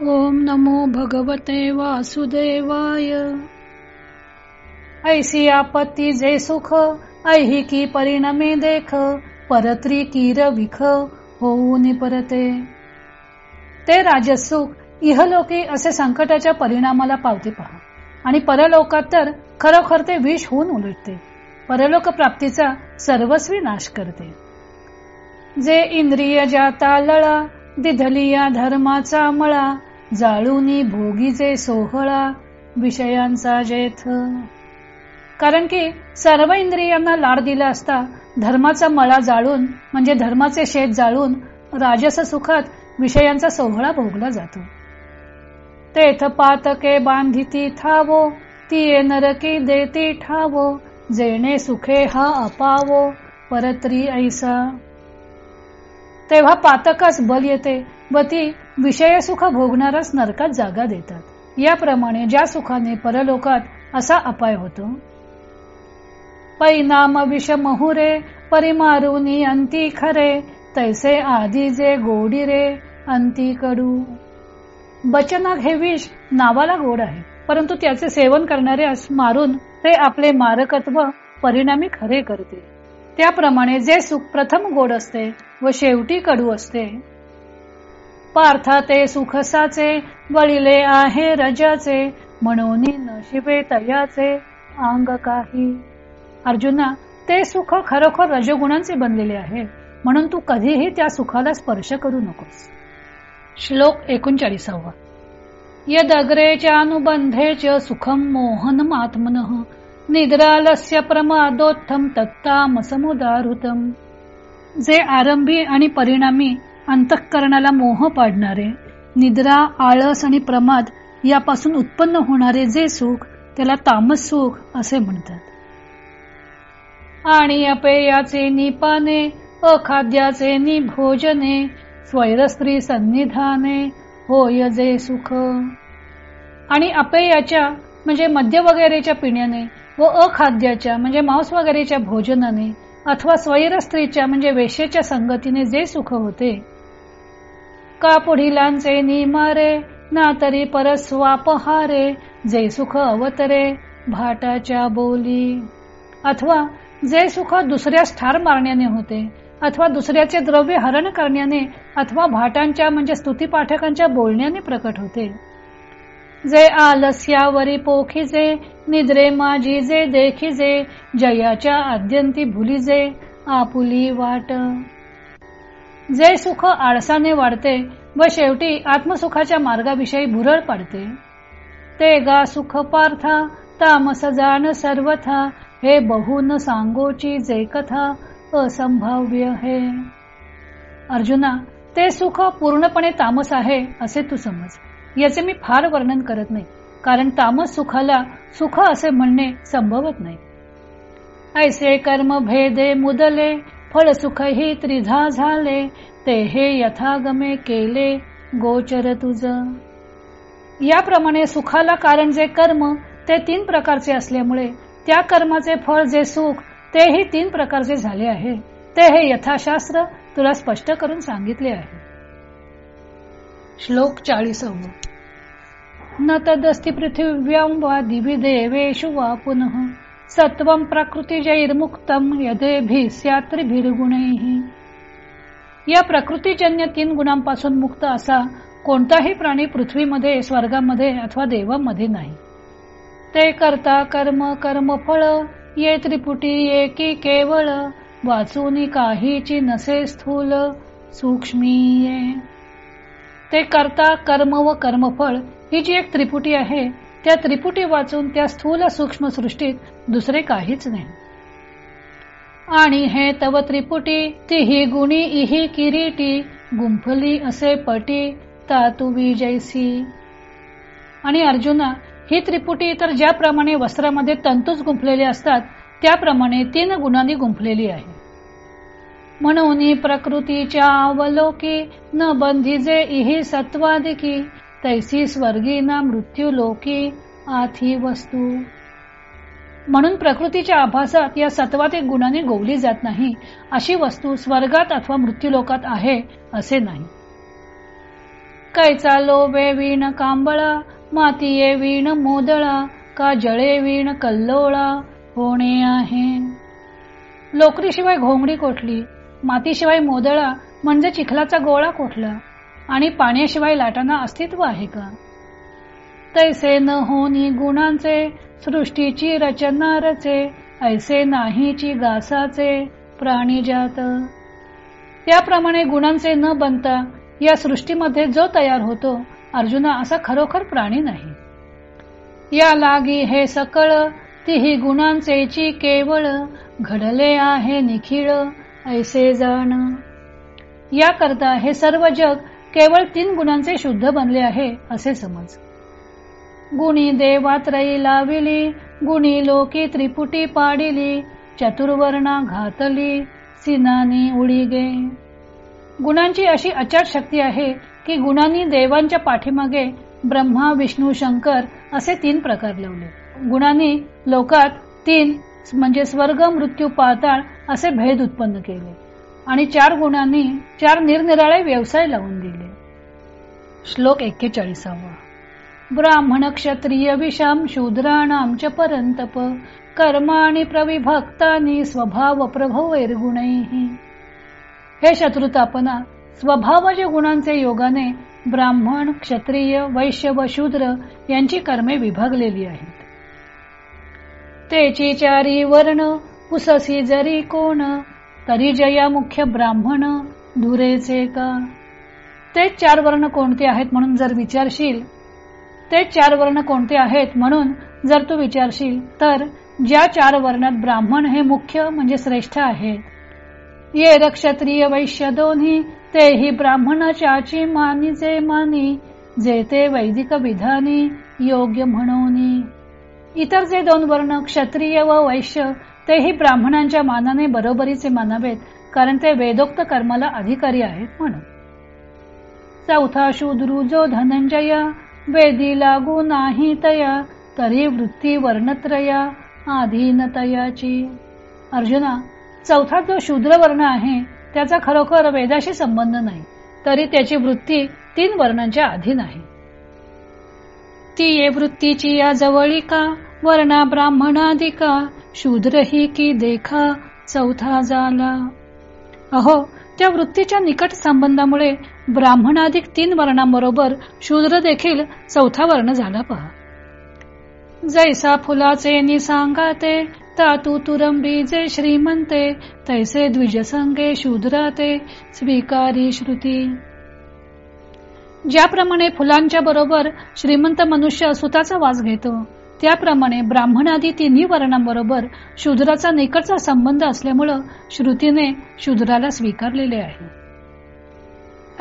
ओम नमो भगवते वासुदेवाय। ऐसी आपत्ती जे सुख ऐहिकी परिणामे देख परत्री कीर विख होऊन परते। ते राजसुख इहलोकी असे संकटाच्या परिणामाला पावते पहा. आणि परलोकात तर खरोखर ते विष होऊन उलटते. परलोक प्राप्तीचा सर्वस्वी नाश करते. जे इंद्रिय जाता लळा दिधलिया धर्माचा मळा जाळूनी भोगीचे सोहळा विषयांचा जेथ. कारण की सर्व इंद्रियांना लाड दिला असता धर्माचा मळा जाळून म्हणजे धर्माचे शेत जाळून राजस सुखात विषयांचा सोहळा भोगला जातो. तेथ पातके बांधिती थावो ती नरकी देती ठावो जेणे सुखे हा अपावो परत्री ऐसा. तेव्हा पातकास बल येते. व ती विषय सुख भोगणारच नरकात जागा देतात. याप्रमाणे ज्या सुखाने परलोकात असा अपाय होतो. परिणाम विष महुरे परिमारुनी अंती खरे तैसे आधी जे गोडी रे अंती कडू. बचनाग हे विष नावाला गोड आहे परंतु त्याचे सेवन करणारे मारून ते आपले मारकत्व परिणामी खरे करते. त्याप्रमाणे जे सुख प्रथम गोड असते व शेवटी कडू असते. पार्था ते सुखसाचे वळिले आहे रजाचे म्हणून नशिबे तयाचे अंग काही. अर्जुना ते सुख खरोखर रजगुणांचे बनलेले आहे म्हणून तू कधीही त्या सुखाला स्पर्श करू नकोस. श्लोक एकोणचाळीसावा. यदग्रेच्या अनुबंधेच सुखम मोहन आत्मन निद्रालस्य प्रमादोत्थम तत्तामसमुदारुतम जे आरंभी आणि परिणामी अंतःकरणाला मोह पाडणारे निद्रा आळस आणि प्रमाद यापासून उत्पन्न होणारे जे सुख त्याला तामस सुख असे म्हणतात. आणि अपेयाचे निपाने अखाद्याचे निभोजने स्वैरस्त्री सन्निधाने होय जे सुख. आणि अपेयाच्या म्हणजे मद्य वगैरेच्या पिण्याने व अखाद्याच्या म्हणजे मांस वगैरेच्या भोजनाने अथवा स्वैर स्त्रीच्या म्हणजे वेशेच्या संगतीने जे सुख होते. का पुढिलांचे निमारे ना तरी परस्वापहारे जे सुख अवतरे भाटाच्या बोली. अथवा जे सुख दुसऱ्यास ठार मारण्याने होते अथवा दुसऱ्याचे द्रव्य हरण करण्याने अथवा भाटांच्या म्हणजे स्तुतीपाठकांच्या बोलण्याने प्रकट होते. जे आलस्यावरी पोखीजे निद्रे माझी जे देखिजे जयाच्या आद्यंती भुलीजे आपुली वाट. जे सुख आळसाने वाढते व शेवटी आत्मसुखाच्या मार्गाविषयी भुरळ पाडते. ते गा सुख पार्था तामस जाण सर्वथा हे बहुन सांगोची जे कथा असंभाव्य हे. अर्जुना ते सुख पूर्णपणे तामस आहे असे तू समज. याचे मी फार वर्णन करत नाही. कारण तामस सुखाला सुख असे म्हणणे संभवत नाही. ऐसे कर्म भेदे मुदले फळ सुख ही त्रिधा झाले ते हे यथागमे केले गोचर तुझ. याप्रमाणे सुखाला कारण जे कर्म ते तीन प्रकारचे असल्यामुळे त्या कर्माचे फळ जे सुख तेही तीन प्रकारचे झाले आहे. ते हे यथाशास्त्र तुला स्पष्ट करून सांगितले आहे. श्लोक चाळीसव. न तदस्ति पृथिव्यां वा दिवि देवेषु वा पुनः। सत्वं प्रकृतिजैर्मुक्तं यदेभिः स्यात्रिभिर्गुणैः। या प्रकृतीजन्य तीन गुणांपासून मुक्त असा कोणताही प्राणी पृथ्वीमध्ये स्वर्गामध्ये अथवा देवामध्ये नाही। ते करता कर्म कर्मफळ ये त्रिपुटी एकी केवळ वाचून काहीची नसे स्थूल सूक्ष्मीये। ते करता कर्म व कर्मफळ ही जी एक त्रिपुटी आहे त्या त्रिपुटी वाचून त्या स्थूल सूक्ष्म सृष्टीत दुसरे काहीच नाही. आणि हे तव त्रिपुटी तीही गुणी इही किरीटी गुंफली असे पटी तातु विजयसी आणि अर्जुना ही त्रिपुटी तर ज्याप्रमाणे वस्त्रामध्ये तंतूच गुंफलेले असतात त्याप्रमाणे तीन गुणांनी गुंफलेली आहे. म्हणून प्रकृतीच्या अवलोकी न बंधीजे इही सत्वादिकी तैसी स्वर्गी ना मृत्यू लोकी आथी वस्तू. म्हणून प्रकृतीच्या आभासात या सत्वातिक गुणाने गोवली जात नाही अशी वस्तू स्वर्गात अथवा मृत्यूलोकात आहे असे नाही. कैचा लोबे विण कांबळा मातीये विण मोदळा का जळे विण कल्लोळा होणे आहे. लोकरीशिवाय घोंगडी कोठली? मातीशिवाय मोदळा म्हणजे चिखलाचा गोळा कोठला? आणि पाण्याशिवाय लाटांना अस्तित्व आहे का? तैसे न होनी गुणांचे सृष्टीची रचना रचे ऐसे नाहीची गासाचे प्राणी जात. त्याप्रमाणे गुणांचे न बनता या सृष्टीमध्ये जो तयार होतो अर्जुना असा खरोखर प्राणी नाही. या लागी हे सकळ तीही गुणांचेची केवळ घडले आहे निखिळ. ऐसे जाण या करता हे सर्व जग केवळ तीन गुणांचे शुद्ध बनले आहे असे समज. गुणी देवात्रयी लाविली गुणी लोकी त्रिपुटी पाडिली चतुर्वर्णा घातली सिनानी उडीगे. गुणांची अशी अचाट शक्ती आहे की गुणांनी देवांच्या पाठीमागे ब्रह्मा विष्णू शंकर असे तीन प्रकार लावले. गुणांनी लोकात तीन म्हणजे स्वर्ग मृत्यू पाताळ असे भेद उत्पन्न केले. आणि चार गुणांनी चार निरनिराळे व्यवसाय लावून दिले. श्लोक एक्केचाळीसावा. ब्राह्मण क्षत्रिय विषाम शूद्राणाम च परंतप कर्माणी प्रविभक्तानी स्वभाव प्रभव प्रभवैर्गुणैही हे शत्रुतापना स्वभावज गुणांचे योगाने ब्राह्मण क्षत्रिय वैश्य व शूद्र यांची कर्मे विभागलेली आहेत. तेची चारी वर्ण पुससी जरी कोण तरी जया मुख्य ब्राह्मण धुरेचे का? ते चार वर्ण कोणते आहेत म्हणून जर विचारशील ते चार वर्ण कोणते आहेत म्हणून जर तू विचारशील तर ज्या चार वर्णात ब्राह्मण हे मुख्य म्हणजे श्रेष्ठ आहेत. ये रक्षत्रिय वैश्य दोन्ही तेही ब्राह्मणाच्याची मानी जे मानी जे ते वैदिक विधानी योग्य म्हणून. इतर जे दोन वर्ण क्षत्रिय व वैश्य तेही ब्राह्मणांच्या मानाने बरोबरीचे मानावेत कारण ते वेदोक्त कर्माला अधिकारी आहेत म्हणून. चौथा शूद्रू जो धनंजय वेदी लागू नाही तया तरी वृत्ती वर्णत्रया आधीनतयाची. अर्जुना चौथा जो शूद्र वर्ण आहे त्याचा खरोखर वेदाशी संबंध नाही तरी त्याची वृत्ती तीन वर्णांच्या अधीन आहे. ती ये वृत्तीची या जवळिका वर्णा ब्राह्मणाधिका शूद्र ही की देखा चौथा झाला अहो त्या वृत्तीच्या निकट संबंधामुळे ब्राह्मणाधिक तीन वर्णांबरोबर शूद्र देखील चौथा वर्ण झाला पहा. जैसा फुलाचे निसांगाते तातू तुरंबी जे श्रीमंते तैसे द्विजसंगे शूद्राते स्वीकारी श्रुती. ज्याप्रमाणे फुलांच्या बरोबर श्रीमंत मनुष्य सुताचा वास घेतो त्याप्रमाणे ब्राह्मणादी तिन्ही वर्णांबरोबर शूद्राचा निकटचा संबंध असल्यामुळं श्रुतीने शूद्राला स्वीकारलेले आहे.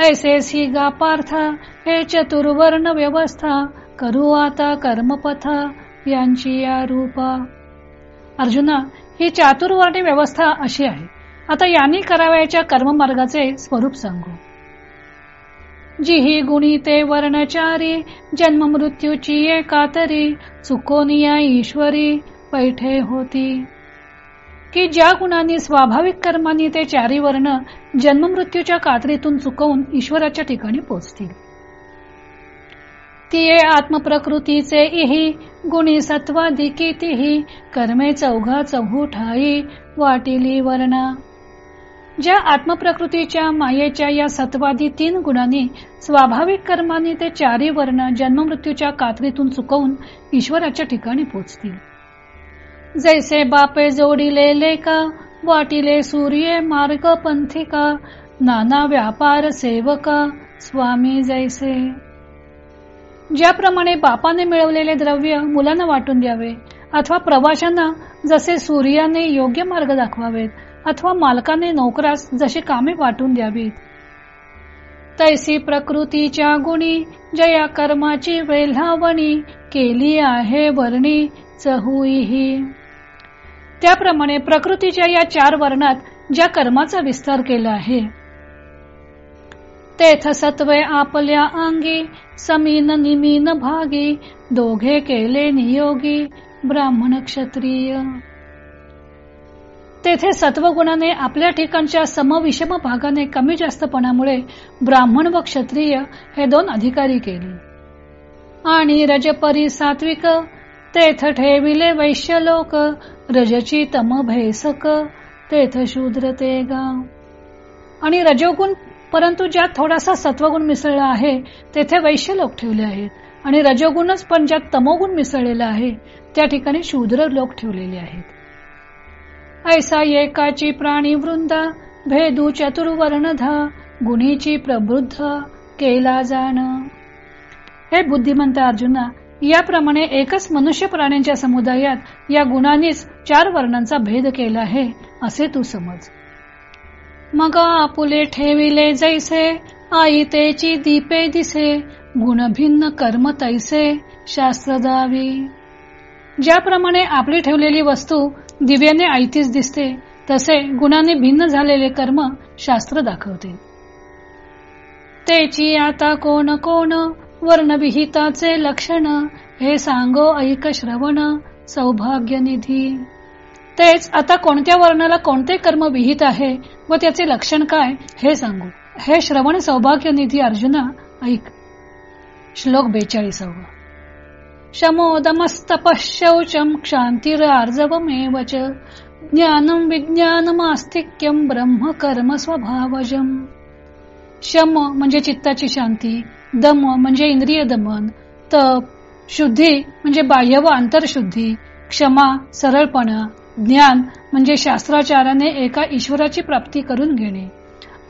ऐसे सी गा पार्था हे चतुर्वर्ण व्यवस्था करू आता कर्मपथा यांची या रूपा. अर्जुना ही चातुर्वर्ण व्यवस्था अशी आहे. आता यांनी करावयाच्या कर्ममार्गाचे स्वरूप सांगू. जिही ही गुणी ते वर्णचारी जन्म मृत्यूची एकातरी चुकोनिया ईश्वरी पैठे होती. की ज्या गुणांनी स्वाभाविक कर्मांनी ते चारी वर्ण जन्म मृत्यूच्या कात्रीतून चुकवून ईश्वराच्या ठिकाणी पोचतील. तिये आत्मप्रकृतीचे इही गुणी सत्वाधिकी तिही कर्मे चौघा चौठाई वाटिली वर्णा. ज्या आत्मप्रकृतीच्या मायेच्या या सत्वादी तीन गुणांनी स्वाभाविक कर्मांनी ते चारी वर्ण जन्ममृत्यूच्या कात्रीतून चुकवून ईश्वराच्या ठिकाणी पोचतील. जैसे बापे जोडिले लेका वाटिले सूर्य मार्ग पंथिका नाना व्यापार सेवका स्वामी जैसे. ज्याप्रमाणे बापाने मिळवलेले द्रव्य मुलांना वाटून द्यावे अथवा प्रवाशांना जसे सूर्याने योग्य मार्ग दाखवावेत अथवा मालकाने नोकरास जशी कामे वाटून द्यावीत तैसी प्रकृतीच्या गुणी जया कर्माची वेल्हावणी केली आहे वर्णी चहुईही. त्याप्रमाणे प्रकृतीच्या या चार वर्णात ज्या कर्माचा विस्तार केला आहे तेथ सत्वे आपल्या अंगी समीन निमीन भागी दोघे केले नियोगी ब्राह्मण क्षत्रिय. तेथे सत्वगुणाने आपल्या ठिकाणच्या समविषम भागाने कमी जास्तपणामुळे ब्राह्मण व क्षत्रिय हे दोन अधिकारी केले. आणि रजपरी सात्विक तेथ ठेविले वैश्य लोक रजची तम भेसक तेथ शूद्र ते गाव. आणि रजोगुण परंतु ज्यात थोडासा सत्वगुण मिसळला आहे तेथे वैश्य लोक ठेवले आहेत. आणि रजोगुणच पण ज्यात तमोगुण मिसळलेला आहे त्या ठिकाणी शूद्र लोक ठेवलेले आहेत. ऐसा एकाची प्राणी वृंदा भेदू चतुर्वर्णधा गुणीची प्रबुद्ध केला जाण. हे बुद्धिमंत अर्जुना याप्रमाणे एकच मनुष्य प्राण्यांच्या समुदायात या गुणांनीच चार वर्णांचा भेद केला आहे असे तू समज. मग आपुले ठेविले जैसे आई तेची दीपे दिसे गुण भिन्न कर्म तैसे शास्त्र दावी. ज्याप्रमाणे आपली ठेवलेली वस्तू दिव्याने आयतीच दिसते तसे गुणाने भिन्न झालेले कर्म शास्त्र दाखवते. तेची आता कोण कोण वर्णविहिताचे लक्षण हे सांगो ऐक श्रवण सौभाग्य निधी. तेच आता कोणत्या वर्णाला कोणते कर्म विहित आहे व त्याचे लक्षण काय हे सांगू. हे श्रवण सौभाग्य निधी अर्जुना ऐक. श्लोक बेचाळीसावा. शमोदमस्तपशौचम क्षांतिरार्जवमेवच ज्ञानम विज्ञानमास्तिक्यम ब्रह्म कर्म स्वभावजम शम म्हणजे चित्ताची शांती दम म्हणजे इंद्रिय दमन तप शुद्धी म्हणजे बाह्य व आंतरशुद्धी क्षमा सरळपणा ज्ञान म्हणजे शास्त्राचाराने एका ईश्वराची प्राप्ती करून घेणे।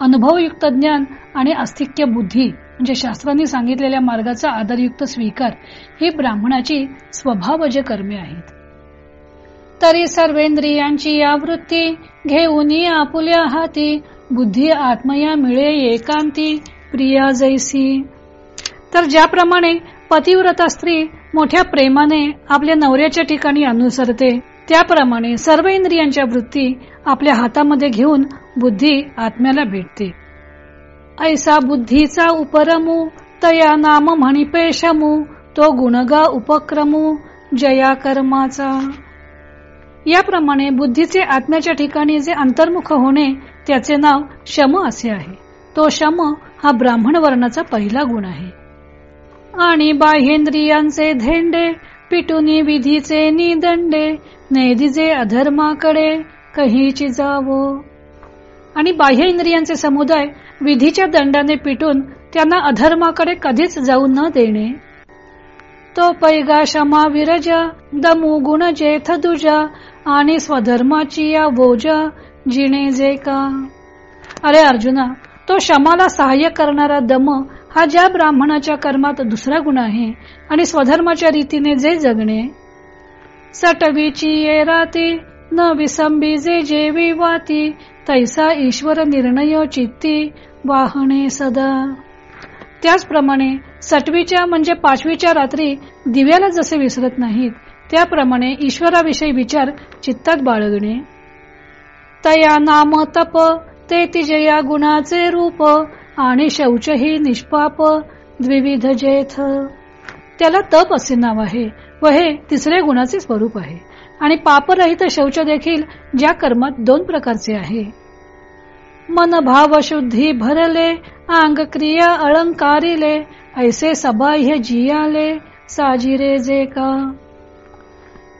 अनुभवयुक्त ज्ञान आणि अस्तिक्य बुद्धी म्हणजे शास्त्रांनी सांगितलेल्या मार्गाचा आदरयुक्त स्वीकार ही ब्राह्मणाची स्वभावज कर्मे आहेत. तरी सर्वेंद्रियांची आवृत्ती घेऊन आपुल्या हाती बुद्धी आत्मया मिळे एकांती प्रिया जैसी. तर ज्याप्रमाणे पतिव्रता स्त्री मोठ्या प्रेमाने आपल्या नवऱ्याच्या ठिकाणी अनुसरते त्याप्रमाणे सर्व इंद्रियांच्या वृत्ती आपल्या हातामध्ये घेऊन बुद्धी आत्म्याला भेटते. ऐसा बुद्धीचा उपरमू तया नाम म्हणिपेशमू तो गुणगा उपक्रमू जया कर्माचा। याप्रमाणे बुद्धीचे आत्म्याच्या ठिकाणी जे अंतर्मुख होणे त्याचे नाव शम असे आहे. तो शम हा ब्राह्मण वर्णाचा पहिला गुण आहे. आणि बाह्येंद्रियांचे धेंडे पिटुनी विधीचे निदंडे नेदिजे अधर्माकडे कहीची जावो. आणि बाह्य इंद्रियांचे समुदाय विधीच्या दंडाने पिटून त्यांना अधर्माकडे कधीच जाऊ न देणे. तो पैगा क्षमा विरजा दमू गुण जेथ दुजा आणि स्वधर्माची या भोज जिणे जे का. अरे अर्जुना तो क्षमाला सहाय्य करणारा दम हा ज्या ब्राह्मणाच्या कर्मात दुसरा गुण आहे आणि स्वधर्माच्या रीतीने जे जगणे. सटवीची ये राती न विसंबी जे जेवी वाती तैसा ईश्वर निर्णय चित्ती वाहणे सदा. त्याचप्रमाणे सटवीच्या म्हणजे पाचवीच्या रात्री दिव्याला जसे विसरत नाहीत त्याप्रमाणे ईश्वराविषयी विचार चित्तात बाळगणे. तया नाम तप ते तिजया गुणाचे रूप आणि शौच ही निष्पाप द्विविध जेथ. त्याला तप असे नाव आहे व हे तिसरे गुणाचे स्वरूप आहे. आणि पापरहित शौच देखील ज्या कर्मात दोन प्रकारचे आहे. मन भाव शुद्धी भरले अंग क्रिया अलंकारिले ऐसे सबाह्य जियाले साजिरे जे का.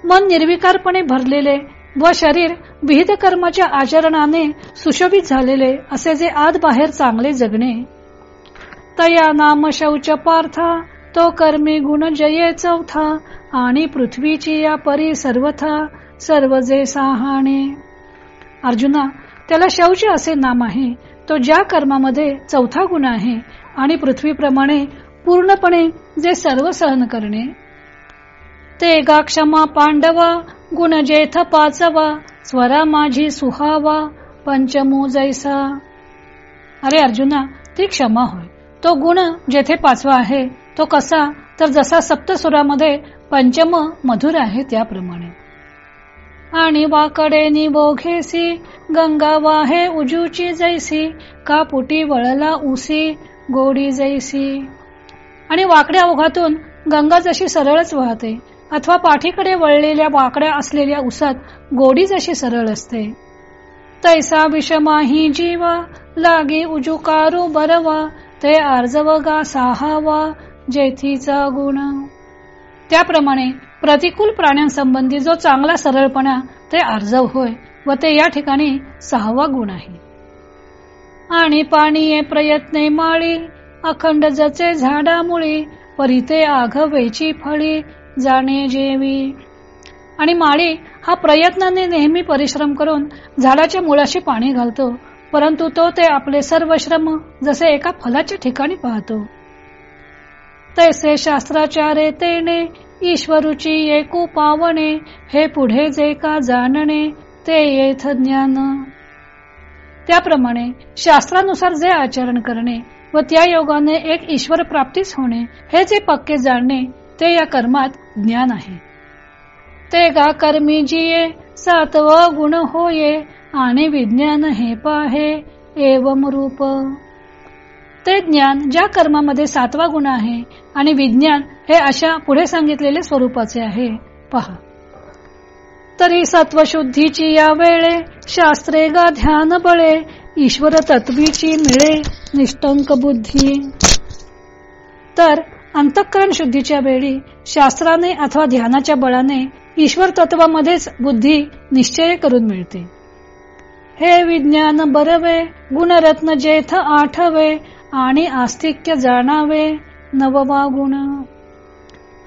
मन निर्विकारपणे भरलेले व शरीर विहित कर्माच्या आचरणाने सुशोभित झालेले असे जे आत बाहेर चांगले जगणे. तया नाम शौच पार्था तो कर्मी गुण जये चौथा आणि पृथ्वीची या परी सर्वथा सर्व जे साहाणे अर्जुना त्याला शौच असे नाम आहे. तो ज्या कर्मामध्ये चौथा गुण आहे आणि पृथ्वीप्रमाणे पूर्णपणे जे सर्व सहन करणे. ते गा क्षमा पांडवा गुण जेथ पाचवा स्वरा माझी सुहावा पंचमू जैसा. अरे अर्जुना ती क्षमा होय. तो गुण जेथे पाचवा आहे तो कसा? तर जसा सप्तसुरामध्ये पंचम मधुर आहे त्याप्रमाणे आणि वाकडे निबोघेसी गंगा वाहे उजूची जैसी का पुटी वळला उसी गोडी जैसी. आणि वाकड्या ओघातून गंगा जशी सरळच वाहते अथवा पाठीकडे वळलेल्या वाकड्या असलेल्या उसात गोडी जशी सरळ असते. तैसा विषमाही जीवा लागी उजुकारू बरवा ते आर्जवगा साहावा जेथीचा गुण. त्याप्रमाणे प्रतिकूल प्राण्यांसंबंधी जो चांगला सरळपणा ते आर्जव होय व ते या ठिकाणी सहावा गुण आहे. आणि पाणी प्रयत्ने माळी अखंड जचे झाडामुळी परिते आघवेची फळी जाणे जेवी. आणि माळी हा प्रयत्नाने नेहमी परिश्रम करून झाडाच्या मुळाशी पाणी घालतो परंतु तो ते आपले सर्व श्रम जसे एका फलाच्या ठिकाणी पाहतो. तैसे शास्त्राचारे तेने ईश्वरूची एकू पावणे हे पुढे जे का जाणणे ते येथ ज्ञान. त्याप्रमाणे शास्त्रानुसार जे आचरण करणे व त्या योगाने एक ईश्वर प्राप्तीच होणे हे जे पक्के जाणणे ते या कर्मात ज्ञान आहे. ते गा कर्मी जिये सातव गुण होये आणि विज्ञान हे पाहे एवम रूप. ते ज्ञान ज्या कर्मामध्ये सातवा गुण आहे आणि विज्ञान हे अशा पुढे सांगितलेले स्वरूपाचे आहे. पहा. तरी सत्वशुद्धीची या वेळे शास्त्रे गा ध्यान बळे ईश्वर तत्वीची मिळे निष्टंक बुद्धी. तर अंतःकरण शुद्धीच्या वेळी शास्त्राने अथवा ध्यानाच्या बळाने ईश्वर तत्वामध्येच बुद्धी निश्चय करून मिळते. हे विज्ञान बरवे गुणरत्न जेथ आठवे आणि आस्तिक्य जाणावे नववा गुण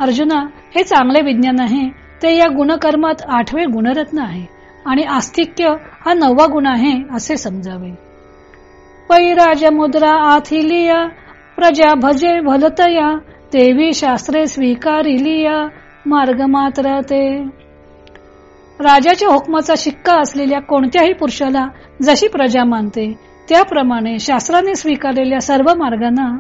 अर्जुना हे चांगले विज्ञान आहे. ते या गुणकर्मात आठवे गुणरत्न आहे. आणि आस्तिक्य हा नववा गुण आहे असे समजावे. पैराज मुद्रा आथिलिया प्रजा भजे भलतया देवी शास्त्रे स्वीकारिलिया मार्ग मात्र ते. राजाच्या हुकमाचा शिक्का असलेल्या कोणत्याही पुरुषाला जशी प्रजा मानते त्याप्रमाणे शास्त्राने स्वीकारलेल्या सर्व मार्गांना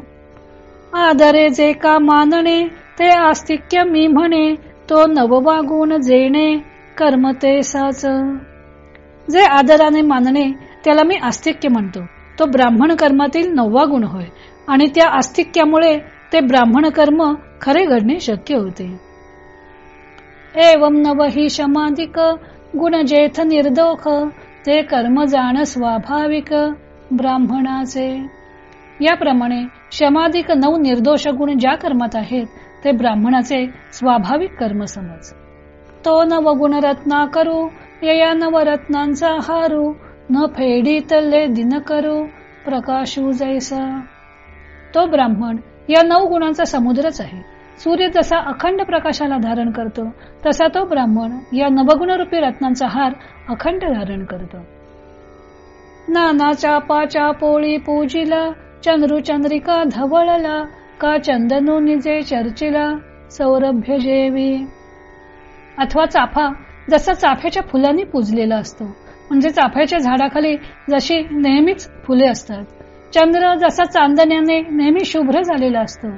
आदरे जे का मानणे ते आस्तिक्य मी म्हणे तो नववा गुण जेणे कर्मते साच. जे आदराने मानणे त्याला मी आस्तिक्य म्हणतो. तो ब्राह्मण कर्मातील नववा गुण होय आणि त्या आस्तिक्यामुळे ते ब्राह्मण कर्म खरे घडणे शक्य होते. एवम नव ही शमाधिक गुण जेथ निर्दोख ते कर्म जाण स्वाभाविक. ब्राह्मणाचे. याप्रमाणे शमाधिक नऊ निर्दोष गुण ज्या कर्मात आहेत ते ब्राह्मणाचे स्वाभाविक कर्म समज. तो नवगुण रत्ना करू या नवरत्नांचा हारू न फेडीतले दिन करू प्रकाशू जैसा. तो ब्राह्मण या नऊ गुणांचा समुद्रच आहे. सूर्य जसा अखंड प्रकाशाला धारण करतो तसा तो ब्राह्मण या नवगुणरूपी रत्नांचा हार अखंड धारण करतो. नाना चापाच्या पोळी पूजिला चंद्रू चंद्रिका धवळला का चंदनू निजे चर्चिला सौरभ्य जेवी अथवा चाफा जसा चाफ्याच्या फुलांनी पूजलेला असतो. म्हणजे चाफ्याच्या झाडाखाली जशी नेहमीच फुले असतात. चंद्र जसा चांदण्याने नेहमी शुभ्र झालेला असतो.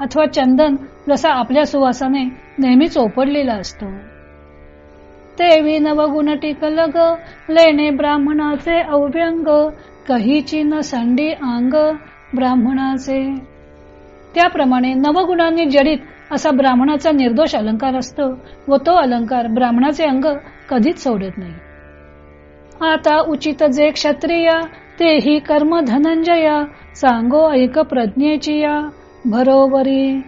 अथवा चंदन जसा आपल्या सुवासाने नेहमीच ओपडलेला असतो. तेवी नवगुण टिकल ग लेणे ब्राह्मणाचे अव्यंग कहीची न संडी अंग ब्राह्मणाचे. त्याप्रमाणे नवगुणांनी जडित असा ब्राह्मणाचा निर्दोष अलंकार असतो व तो अलंकार ब्राह्मणाचे अंग कधीच सोडत नाही. आता उचित जे क्षत्रिया तेही कर्म धनंजया सांगो ऐक प्रज्ञेची या भरोवरी.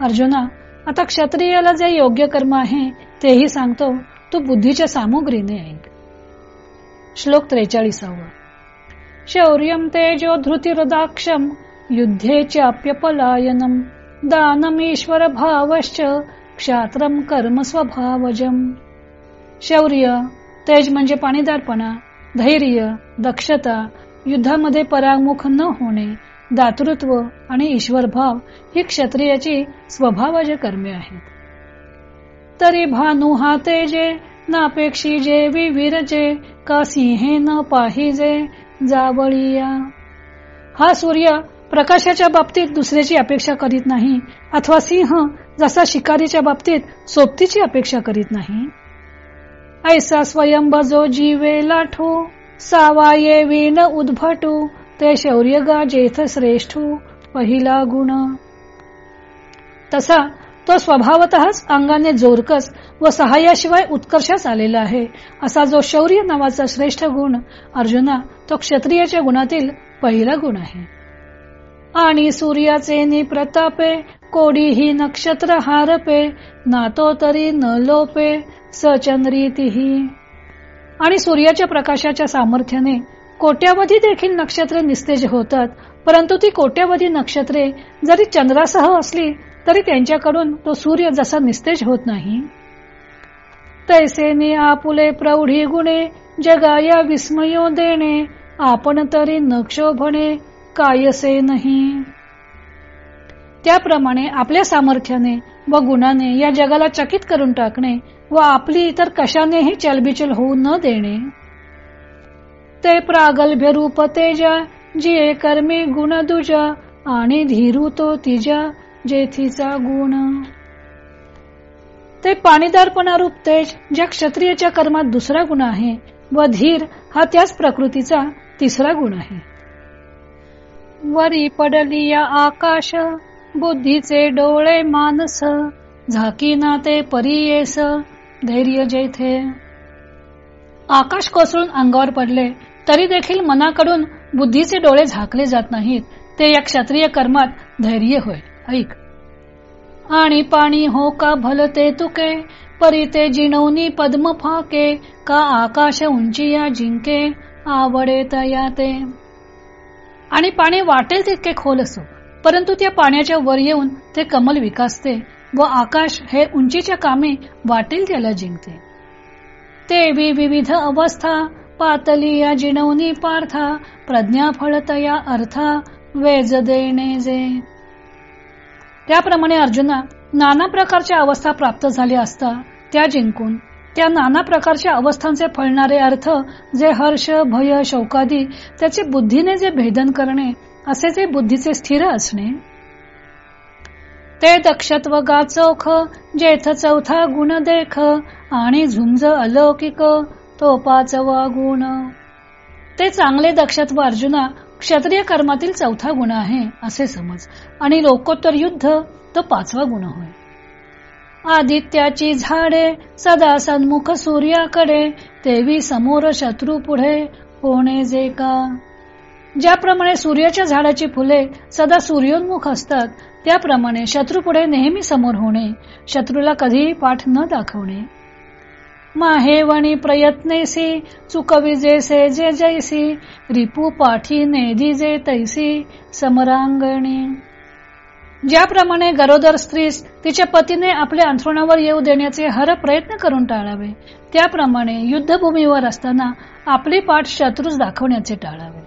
अर्जुना आता क्षत्रियाला जे योग्य कर्म आहे तेही सांगतो तू बुद्धीच्या सामुग्रीने ऐक. श्लोक त्रेचाळीसावा. शौर्यम तेजो धृतिरदाक्षम युद्धे चाप्यपलायनम दानमीश्वर भावश्च क्षात्रम कर्म स्वभावजम शौर्य तेज म्हणजे पाणीदारपणा धैर्य दक्षता युद्धामध्ये परामुख न होणे दातृत्व आणि ईश्वर भाव ही क्षत्रियाची स्वभावाचे कर्मे आहेत. तरी भानु हा तेजे नापेक्षी जे विरजे का सिंहे न पाहिजे जावळिया. हा सूर्य प्रकाशाच्या बाबतीत दुसऱ्याची अपेक्षा करीत नाही अथवा सिंह जसा शिकारीच्या बाबतीत सोबतीची अपेक्षा करीत नाही. ऐसा स्वयंभ जो जीवे लाठू सावाये विण उद्भटू ते शौर्य गा जेथ श्रेष्ठ पहिला गुण. तसा तो स्वभावतःच अंगाने जोरकस व सहाय्याशिवाय उत्कर्षास आलेला आहे. असा जो शौर्य नावाचा श्रेष्ठ गुण अर्जुना तो क्षत्रियाच्या गुणातील पहिला गुण आहे. आणि सूर्याचे नि प्रतापे कोडीही नक्षत्र हारपे नातो तरी न लोपे सचंद्रीतीही आणि सूर्याच्या प्रकाशाच्या सामर्थ्याने कोट्यावधी देखील नक्षत्रे निस्तेज होतात परंतु ती कोट्यावधी नक्षत्रे जरी चंद्रासह असली तरी त्यांच्याकडून तो सूर्य जसा निस्तेज होत नाही तैसेने आपुले प्रौढी गुणे जगाया विस्मयो देणे आपण तरी नक्षोभणे कायसे नाही. त्याप्रमाणे आपल्या सामर्थ्याने व गुणाने या जगाला चकित करून टाकणे व आपली इतर कशानेही चलबिचल होऊ न देणे. ते प्रागल्भ्य रूप तेजा जिये कर्मे गुण दुजा आणि धीरू तो तिजा जेथीचा गुण. ते पाणीदारपणा रूप तेज ज्या क्षत्रियाच्या कर्मात दुसरा गुण आहे व धीर हा त्याच प्रकृतीचा तिसरा गुण आहे. वरी पडली या आकाश बुद्धीचे डोळे मानस झाकीना ते परियेस धैर्य जेथे. आकाश कोसळून अंगावर पडले तरी देखील मनाकडून बुद्धीचे डोळे झाकले जात नाहीत ते या क्षत्रिय कर्मात धैर्य होय. ऐक. आणि पाणी हो का भलते तुके परी ते जिणवनी पद्म फाके का आकाश उंची या जिंके आवडे तया ते. आणि पाणी वाटेल तितके खोल असो परंतु त्या पाण्याच्या वर येऊन ते कमल विकासते व आकाश हे उंचीच्या कामे वाटेल त्याला जिंकते. ते विविध अवस्था पातली या जिणवनी पार्था प्रज्ञा फळतया अर्था वेज देणे जे. त्याप्रमाणे अर्जुना नाना प्रकारच्या अवस्था प्राप्त झाल्या असता त्या जिंकून त्या नाना प्रकारच्या अवस्थांचे फळणारे अर्थ जे हर्ष भय शौकादी त्याचे बुद्धीने जे भेदन करणे असे जे बुद्धीचे स्थिर असणे? ते दक्षत्व गाचोख जेथ चौथा गुण देख आणि झुंज अलौकिक तो पाचवा गुण. ते चांगले दक्षत्व अर्जुना क्षत्रिय कर्मातील चौथा गुण आहे असे समज. आणि लोकोत्तर युद्ध तो पाचवा गुण होय. आदित्याची झाडे सदा सन्मुख सूर्याकडे तेवी समोर शत्रू पुढे होणे जे का? ज्याप्रमाणे सूर्याच्या झाडाची फुले सदा सूर्योन्मुख असतात त्याप्रमाणे शत्रू पुढे नेहमी समोर होणे शत्रूला कधीही पाठ न दाखवणे. माहेवणी प्रयत्नेसी चुकविजेसे जे जैसी रिपू पाठी नेदी जे तैसी समरांगणी. ज्याप्रमाणे गरोदर स्त्रीस तिच्या पतीने आपल्या अंथरुणावर येऊ देण्याचे हर प्रयत्न करून टाळावे त्याप्रमाणे युद्धभूमीवर असताना आपली पाठ शत्रूस दाखवण्याचे टाळावे.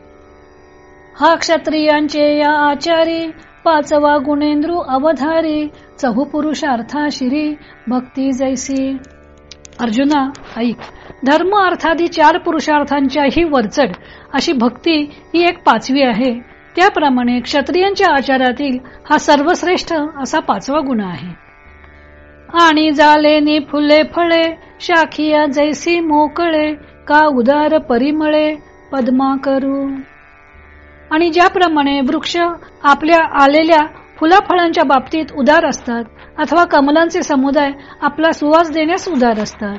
हा क्षत्रियांचे या आचारी पाचवा गुणेंद्रू अवधारी चहुपुरुषार्था शिरी भक्ती जैसी. अर्जुना ऐक. धर्म अर्थादी चार पुरुषार्थांच्या ही वरचढ अशी भक्ती ही एक पाचवी आहे. त्याप्रमाणे क्षत्रियांच्या आचारातील हा सर्वश्रेष्ठ असा पाचवा गुण आहे. आणि जालेनी फुले फळे शाखिया जैसी मोकळे का उदार परिमळे पद्मा करू. आणि ज्याप्रमाणे वृक्ष आपल्या आलेल्या फुलाफळांच्या बाबतीत उदार असतात अथवा कमलांचे समुदाय आपला सुवास देण्यास उदार असतात.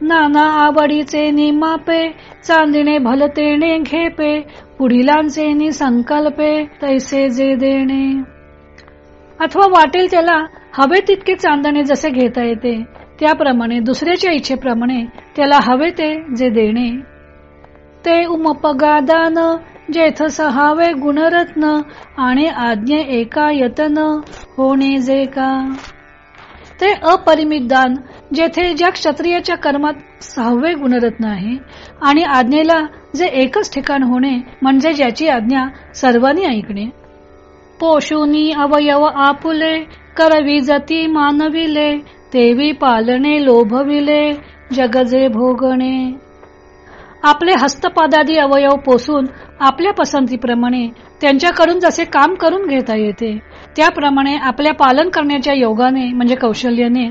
नाना आवडीचे निमापे चांदिणे भलतेने घेपे पुढिलांचे नि संकल्पे तैसे जे देणे. अथवा वाटेल त्याला हवे तितके चांदणे जसे घेता येते त्याप्रमाणे दुसऱ्याच्या इच्छेप्रमाणे त्याला हवे ते जे देणे. ते उमपगादान जेथ सहावे गुणरत्न आणि आज्ञे एका यतन होणे जे का? ते अपरिमित दान जेथे ज्या क्षत्रियाच्या कर्मात सहावे गुणरत्न आहे आणि आज्ञेला जे एकच ठिकाण होणे म्हणजे ज्याची आज्ञा सर्वांनी ऐकणे. पोषुनी अवयव आपुले करवी जती मानविले तेवी पालणे लोभविले जगजे भोगणे. आपले हस्तपादादी अवयव पोसून आपल्या पसंतीप्रमाणे त्यांच्याकडून जसे काम करून घेता येते त्याप्रमाणे आपल्या पालन करण्याच्या योगाने म्हणजे कौशल्याने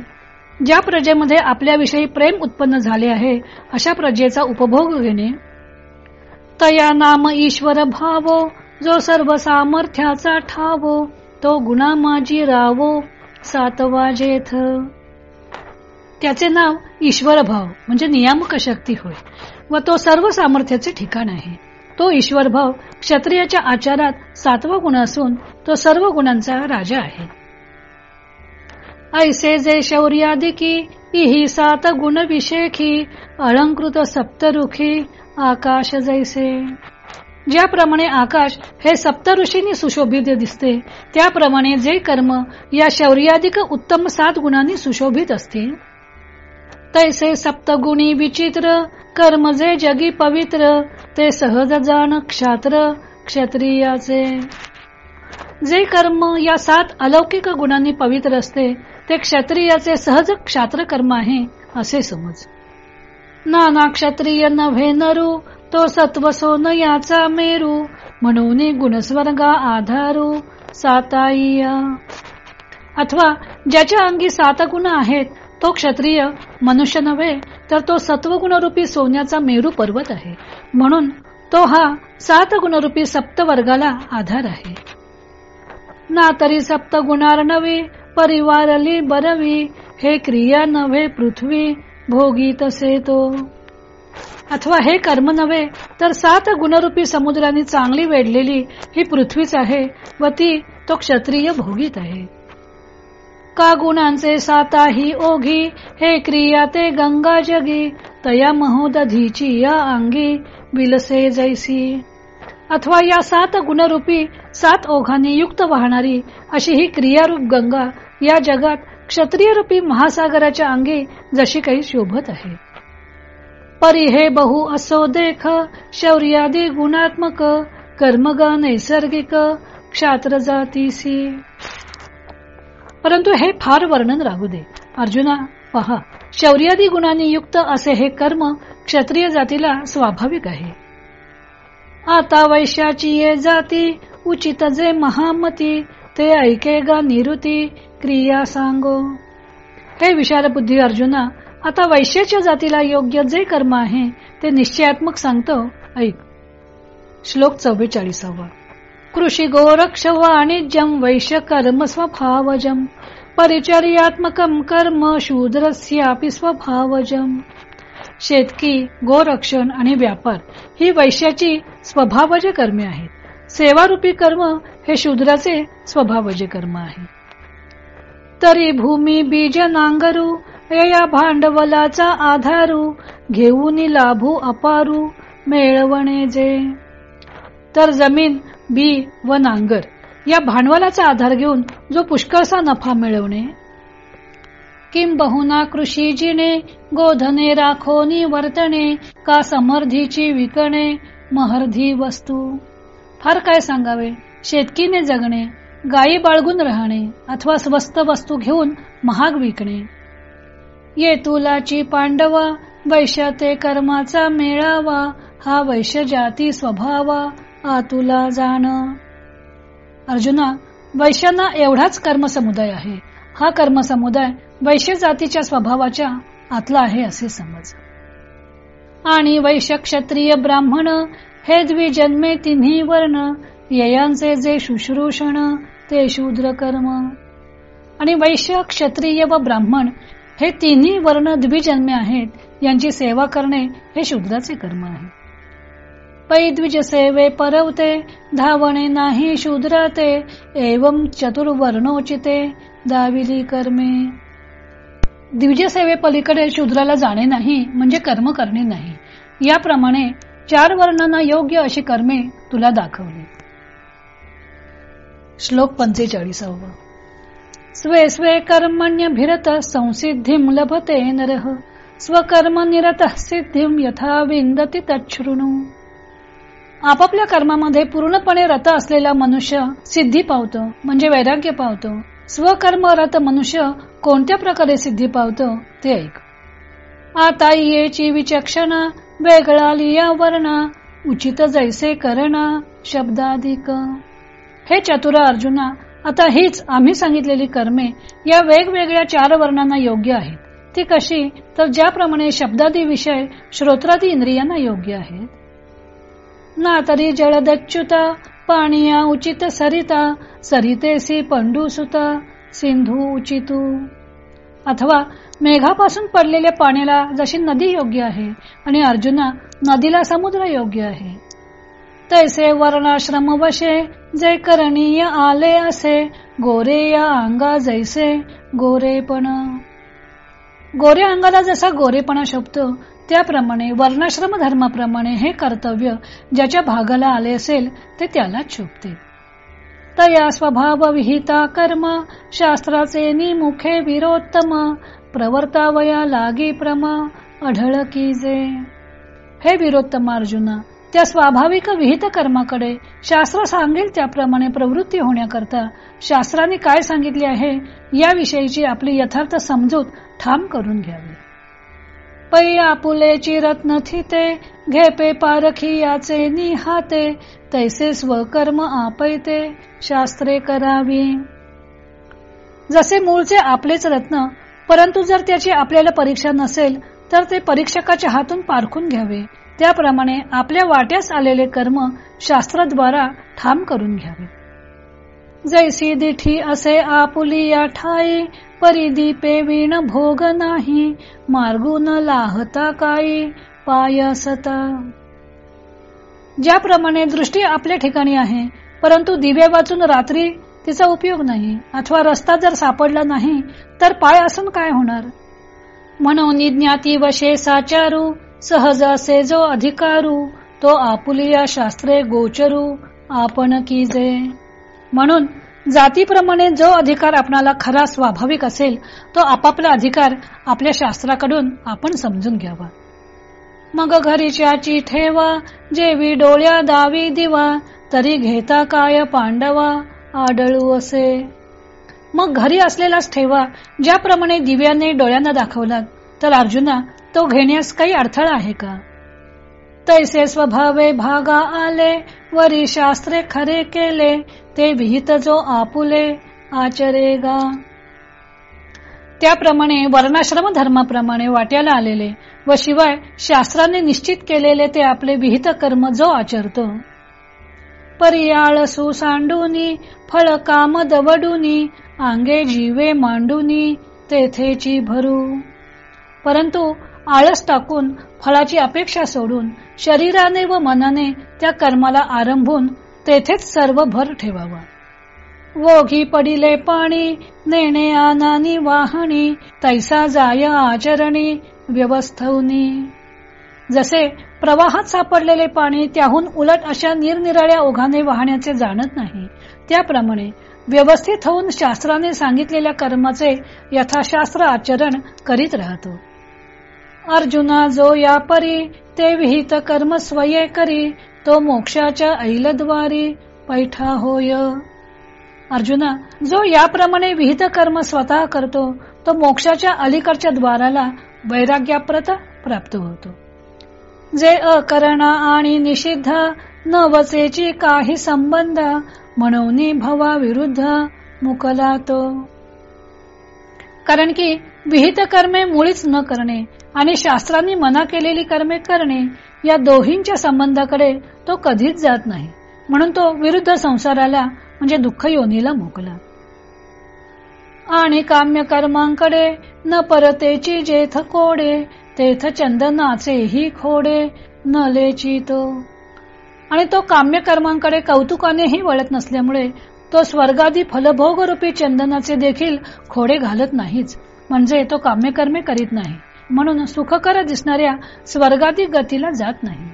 ज्या प्रजेमध्ये आपल्याविषयी प्रेम उत्पन्न झाले आहे अशा प्रजेचा उपभोग घेणे. तया नाम ईश्वर भावो जो सर्व सामर्थ्याचा ठावो तो गुणा माझी रावो सातवा जेथ. त्याचे नाव ईश्वर भाव म्हणजे नियामक शक्ती होय. व तो सर्व सामर्थ्याचे ठिकाण आहे. तो ईश्वर भाव क्षत्रियाच्या आचारात सातवा गुण असून तो सर्व गुणांचा राजा आहे. ऐसे जे शौर्यादिकी इही सात गुण विशेखी अलंकृत सप्तरुखी आकाश जैसे. ज्याप्रमाणे आकाश हे सप्त ऋषींनी सुशोभित दिसते त्याप्रमाणे जे कर्म या शौर्याधिक उत्तम सात गुणांनी सुशोभित असतील तैसे सप्तगुणी विचित्र कर्मजे जगी पवित्र ते सहज जाण क्षात्र क्षत्रियाचे. जे कर्म या सात अलौकिक गुणांनी पवित्र असते ते क्षत्रियाचे सहज क्षात्र कर्म आहे असे समज. नाना क्षत्रिय नव्हे नरू तो सत्व सोन याचा मेरू म्हणून गुणस्वर्गा आधारू साताईया. अथवा ज्याच्या अंगी सात गुण आहेत तो क्षत्रिय मनुष्य नव्हे तर तो सत्वगुणरूपी सोन्याचा मेरू पर्वत आहे. म्हणून तो हा सात गुणरूपी सप्त वर्गाला आधार आहे. ना तरी सप्त गुणार नवे परिवारली बरवी हे क्रिया नव्हे पृथ्वी भोगी तसे तो. अथवा हे कर्म नव्हे तर सात गुणरूपी समुद्राने चांगली वेढलेली ही पृथ्वीच आहे व ती तो क्षत्रिय भोगीत आहे. का गुणांचे साताही ओघी. हे क्रिया ते गंगा जगी. तया महोदधीची या अंगी. विलसे जैसी. अथवा या सात गुणरूपी सात ओघांनी युक्त वाहणारी अशी ही क्रियारूप गंगा या जगात क्षत्रिय रूपी महासागराच्या अंगी जशी काही शोभत आहे. परी हे बहु असो देख शौर्यादी गुणात्मक कर्मगा नैसर्गिक क्षात्र जातीसी. परंतु हे फार वर्णन राहू दे. अर्जुना पहा शौर्यादी गुणांनी युक्त असे हे कर्म क्षत्रिय जातीला स्वाभाविक आहे. आता वैश्याची ये जाती उचित जे महामती ते ऐके गा निरुती क्रिया सांगो. हे विशाल बुद्धी अर्जुना आता वैश्याच्या जातीला योग्य जे कर्म आहे ते निश्चयात्मक सांगतो ऐक. श्लोक चव्वेचाळीसावा. कृषी गोरक्ष वाणिज्यम वैश्य कर्म स्वभावजम। परिचर्यात्मकम कर्म शूद्रस्यापि स्वभावजम। शेतकी गोरक्षण आणि व्यापार ही वैश्याची स्वभावज कर्मे आहेत। सेवारूपी कर्म हे शूद्राचे स्वभावज कर्म आहे। तरी भूमी बीज नांगरू या भांडवलाचा आधारू घेऊन लाभू अपारू मेळवणे जे। तर जमीन बी व नांगर या भांडवलाचा आधार घेऊन जो पुष्कळसा नफा मिळवणे. किंबहुना कृषी जिणे गोधने राखोनी वर्तणे का समर्धीची विकणे महर्धी वस्तू. फार काय सांगावे? शेतकीने जगणे गायी बाळगून राहणे अथवा स्वस्त वस्तू घेऊन महाग विकणे. ये तुलाची पांडवा वैश्याते कर्माचा मेळावा हा वैश्य जाती स्वभावा आतुला जाण. अर्जुना वैश्यांना एवढाच कर्मसमुदाय आहे. हा कर्मसमुदाय वैश्य जातीच्या स्वभावाच्या आतला आहे असे समज. आणि वैश्य क्षत्रिय ब्राह्मण हे द्विजन्मे तिन्ही वर्ण ययांचे जे शुश्रूषण ते शूद्र कर्म आणि वैश्य क्षत्रिय व ब्राह्मण हे तिन्ही वर्ण द्विजन्मे आहेत यांची सेवा करणे हे शूद्राचे कर्म आहे. पै सेवे परवते धावणे नाही शूद्राते एवं चतुर्वर्णोचिते. दाविली कर्मे. द्विजसेवे पलीकडे शूद्राला जाणे नाही म्हणजे कर्म करणे नाही. याप्रमाणे चार वर्णांना योग्य अशी कर्मे तुला दाखवली. श्लोक पंचेचाळीसावा. स्वे स्वे कर्मण्य भिरत संसिद्धी लभते नरह स्वकर्म निरत सिद्धी यथा विंदती तच्छृणू. आपापल्या कर्मामध्ये पूर्णपणे रत असलेला मनुष्य सिद्धी पावतो म्हणजे वैराग्य पावतो. स्वकर्मरत मनुष्य कोणत्या प्रकारे सिद्धी पावतो ते ऐक आता येची विचक्षणा वेगळा लिया वर्णा उचित जैसे करणा शब्दाधिक. हे चतुर अर्जुना आता हीच आम्ही सांगितलेली कर्मे या वेगवेगळ्या चार वर्णांना योग्य आहेत. ती कशी? तर ज्याप्रमाणे शब्दादी विषय श्रोत्रादी इंद्रियांना योग्य आहेत. ना तरी जळदच्युता पाणिया उचित सरिता सरितेसी पंडुसुता सिंधू उचितू. अथवा मेघापासून पडलेल्या पाण्याला जशी नदी योग्य आहे आणि अर्जुना नदीला समुद्र योग्य आहे. तैसे वर्णाश्रम वशे जे करणीय आले असे गोरे या अंगा जैसे गोरेपण. गोरे अंगाला जसा गोरेपणा शोभतो त्याप्रमाणे वर्णाश्रम धर्माप्रमाणे हे कर्तव्य ज्याच्या भागाला आले असेल ते त्यालाच शोभते तया स्वभाव विहिता कर्म शास्त्राचे निमुखे विरोत्तम प्रवर्तावया लागी प्रमा अढळ की जे. हे विरोत्तम अर्जुना त्या स्वाभाविक विहित कर्माकडे शास्त्र सांगेल त्याप्रमाणे प्रवृत्ती होण्याकरता शास्त्राने काय सांगितले आहे याविषयीची आपली यथार्थ समजूत ठाम करून घ्यावी. पै आपुलेची रत्न थिते घेपे पारखी याचे निहाते तैसे स्वकर्म आपैते शास्त्रे करावी. जसे मूळचे आपलेच रत्न परंतु जर त्याची आपल्याला परीक्षा नसेल तर ते परीक्षकाच्या हातून पारखून घ्यावे. त्याप्रमाणे आपल्या वाट्यास आलेले कर्म शास्त्राद्वारा ठाम करून घ्यावे. जैसी दिठी असे आपुली या ठाई परिदीपे विण भोग नाही मार्गून लाहता काही पायसता. ज्याप्रमाणे दृष्टी आपल्या ठिकाणी आहे परंतु दिवे वाचून रात्री तिचा उपयोग नाही अथवा रस्ता जर सापडला नाही तर पाय असून काय होणार? म्हणून ज्ञाती वशे साचारू सहज असे जो अधिकारू तो आपुलिया शास्त्रे गोचरू आपण कीजे म्हणून जातीप्रमाणे जो अधिकार आपणाला खरा स्वाभाविक असेल तो आपापला अधिकार आपल्या शास्त्राकडून आपण समजून घ्यावा. मग घरीच्याची ठेवा जेवी डोळ्या दावी दिवा तरी घेता काय पांडवा आडळू असे. मग घरी असलेलाच ठेवा ज्याप्रमाणे दिव्याने डोळ्यांना दाखवला तर अर्जुना तो घेण्यास काही अडथळा आहे का? तैसे स्वभावे भागा आले वरी शास्त्रे खरे केले ते विहित जो आपुले आचरेगा त्याप्रमाणे वर्णाश्रम धर्माप्रमाणे वाट्याला आलेले व शिवाय शास्त्राने निश्चित केलेले ते आपले विहित कर्म जो आचरतो. परियाळ सुसांडुनी फळ काम दवडुनी आंगे जीवे मांडुनी तेथेची भरू. परंतु आळस टाकून फळाची अपेक्षा सोडून शरीराने व मनाने त्या कर्माला आरंभून तेथेच सर्व भर ठेवावा. वोघी पडिले पाणी नेणे आनानी वाहणी तैसा जाय आचरणी व्यवस्थवनी. जसे प्रवाहात सापडलेले पाणी त्याहून उलट अशा निरनिराळ्या ओघाने वाहण्याचे जाणत नाही त्याप्रमाणे व्यवस्थित होऊन शास्त्राने सांगितलेल्या कर्माचे यथाशास्त्र आचरण करीत राहतो. अर्जुना जो या परी ते विहित कर्म स्वये करी तो मोक्षाच्या ऐलद्वारी पैठा होय. अर्जुना जो याप्रमाणे विहित कर्म स्वतः करतो तो मोक्षाच्या अलीकडच्या द्वाराला वैराग्याप्रत प्राप्त होतो. जे अकरणा आणि निषिद्ध न वचेची काही संबंध म्हणून भवा विरुद्ध मुकला तो कारण की विहित कर्मे मुळीच न करणे आणि शास्त्रांनी मना केलेली कर्मे करणे या दोहींच्या संबंधाकडे तो कधीच जात नाही. म्हणून तो विरुद्ध संसाराला म्हणजे दुःख योनीला मोकला. आणि काम्य कर्मांकडे न परतेची जेथ कोडे तेथ चंदनाचे ही खोडे न लेची तो. आणि तो काम्य कर्मांकडे कौतुकानेही वळत नसल्यामुळे तो स्वर्गादी फलभोगरूपी चंदनाचे देखील खोडे घालत नाहीच. म्हणजे तो काम्यकर्मे करीत नाही. म्हणून सुखकर दिसणाऱ्या स्वर्गादी गतीला जात नाही.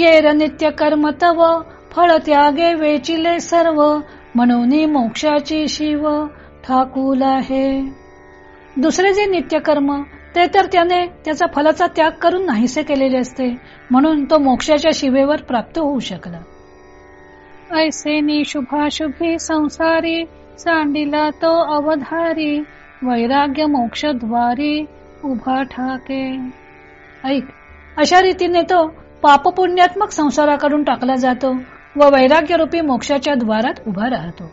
येर नित्य कर्म तव फळ त्यागे वेचिले सर्व म्हणून मोक्षाची शिव ठाकूल आहे. दुसरे जे नित्य कर्म ते तर त्याने त्याचा फलाचा त्याग करून नाहीसे केलेले असते म्हणून तो मोक्षाच्या शिवेवर प्राप्त होऊ शकला. ऐसे शुभाशुभी संसारी सांडिला तो अवधारी वैराग्य मोक्षद्वारी उभा ठाके. ऐक अशा रीतीने तो पापपुण्यात्मक संसाराकडून टाकला जातो व वैराग्य रूपी मोक्षाच्या द्वारात उभा राहतो.